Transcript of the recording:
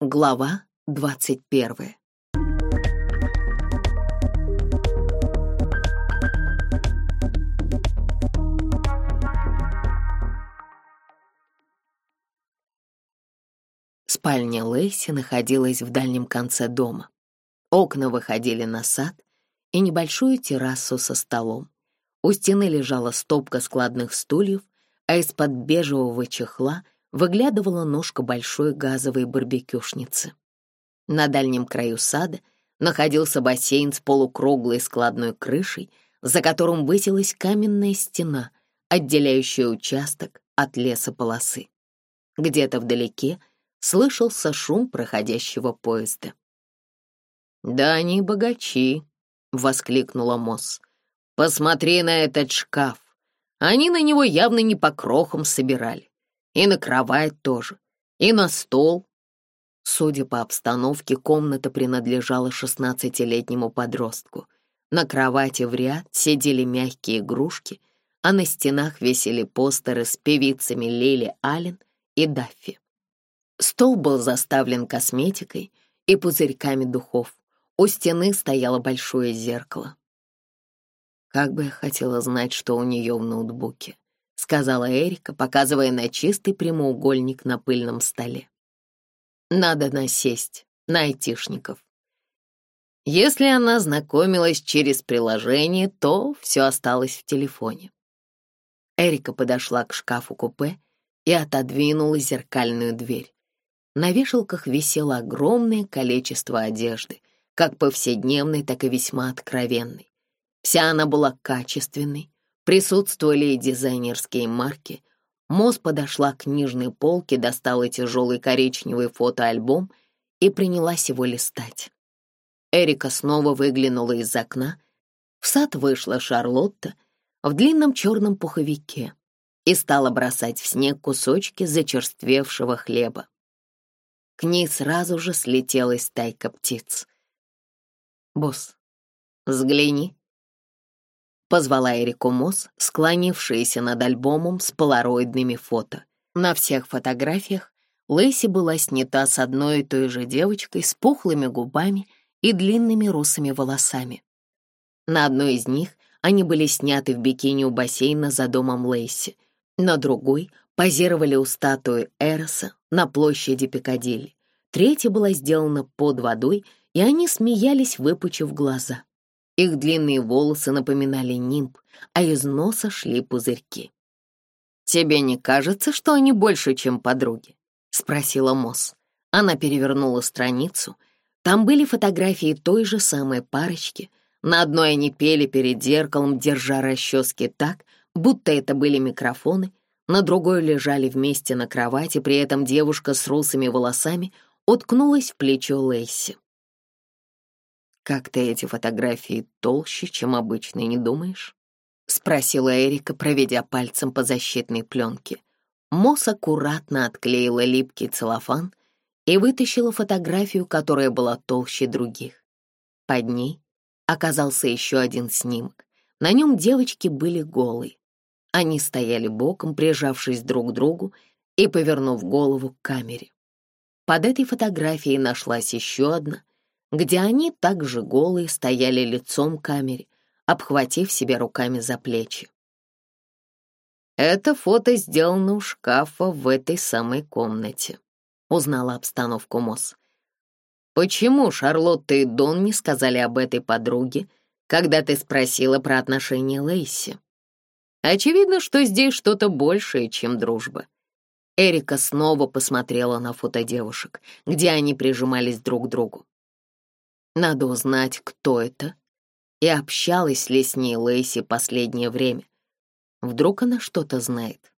Глава 21 Спальня Лэйси находилась в дальнем конце дома. Окна выходили на сад и небольшую террасу со столом. У стены лежала стопка складных стульев, а из-под бежевого чехла — выглядывала ножка большой газовой барбекюшницы. На дальнем краю сада находился бассейн с полукруглой складной крышей, за которым высилась каменная стена, отделяющая участок от лесополосы. Где-то вдалеке слышался шум проходящего поезда. «Да они богачи!» — воскликнула Мосс. «Посмотри на этот шкаф! Они на него явно не по крохам собирали и на кровать тоже, и на стол». Судя по обстановке, комната принадлежала шестнадцатилетнему подростку. На кровати в ряд сидели мягкие игрушки, а на стенах висели постеры с певицами Лили Аллен и Даффи. Стол был заставлен косметикой и пузырьками духов. У стены стояло большое зеркало. Как бы я хотела знать, что у нее в ноутбуке сказала Эрика, показывая на чистый прямоугольник на пыльном столе. Надо насесть на айтишников. Если она знакомилась через приложение, то все осталось в телефоне. Эрика подошла к шкафу-купе и отодвинула зеркальную дверь. На вешалках висело огромное количество одежды, как повседневной, так и весьма откровенной. Вся она была качественной, присутствовали и дизайнерские марки. Мосс подошла к книжной полке, достала тяжелый коричневый фотоальбом и принялась его листать. Эрика снова выглянула из окна. В сад вышла Шарлотта в длинном черном пуховике и стала бросать в снег кусочки зачерствевшего хлеба. К ней сразу же слетелась тайка птиц. «Босс, взгляни», Позвала Эрику Мосс, склонившаяся над альбомом с полароидными фото. На всех фотографиях Лэйси была снята с одной и той же девочкой с пухлыми губами и длинными русыми волосами. На одной из них они были сняты в бикини у бассейна за домом Лэйси, на другой позировали у статуи Эроса на площади Пикадилли. Третья была сделана под водой, и они смеялись, выпучив глаза. Их длинные волосы напоминали нимб, а из носа шли пузырьки. «Тебе не кажется, что они больше, чем подруги?» — спросила Мосс. Она перевернула страницу. Там были фотографии той же самой парочки. На одной они пели перед зеркалом, держа расчески так, будто это были микрофоны, на другой лежали вместе на кровати, при этом девушка с русыми волосами уткнулась в плечо Лейси. Как ты эти фотографии толще, чем обычные, не думаешь?» — спросила Эрика, проведя пальцем по защитной пленке. Мосс аккуратно отклеила липкий целлофан и вытащила фотографию, которая была толще других. Под ней оказался еще один снимок. На нем девочки были голые. Они стояли боком, прижавшись друг к другу и повернув голову к камере. Под этой фотографией нашлась еще одна — где они также голые стояли лицом к камере, обхватив себя руками за плечи. «Это фото сделано у шкафа в этой самой комнате», — узнала обстановку Мосс. «Почему Шарлотта и Дон не сказали об этой подруге, когда ты спросила про отношения Лейси?» «Очевидно, что здесь что-то большее, чем дружба». Эрика снова посмотрела на фото девушек, где они прижимались друг к другу. Надо узнать, кто это. и общалась ли с ней Лэйси последнее время. Вдруг она что-то знает.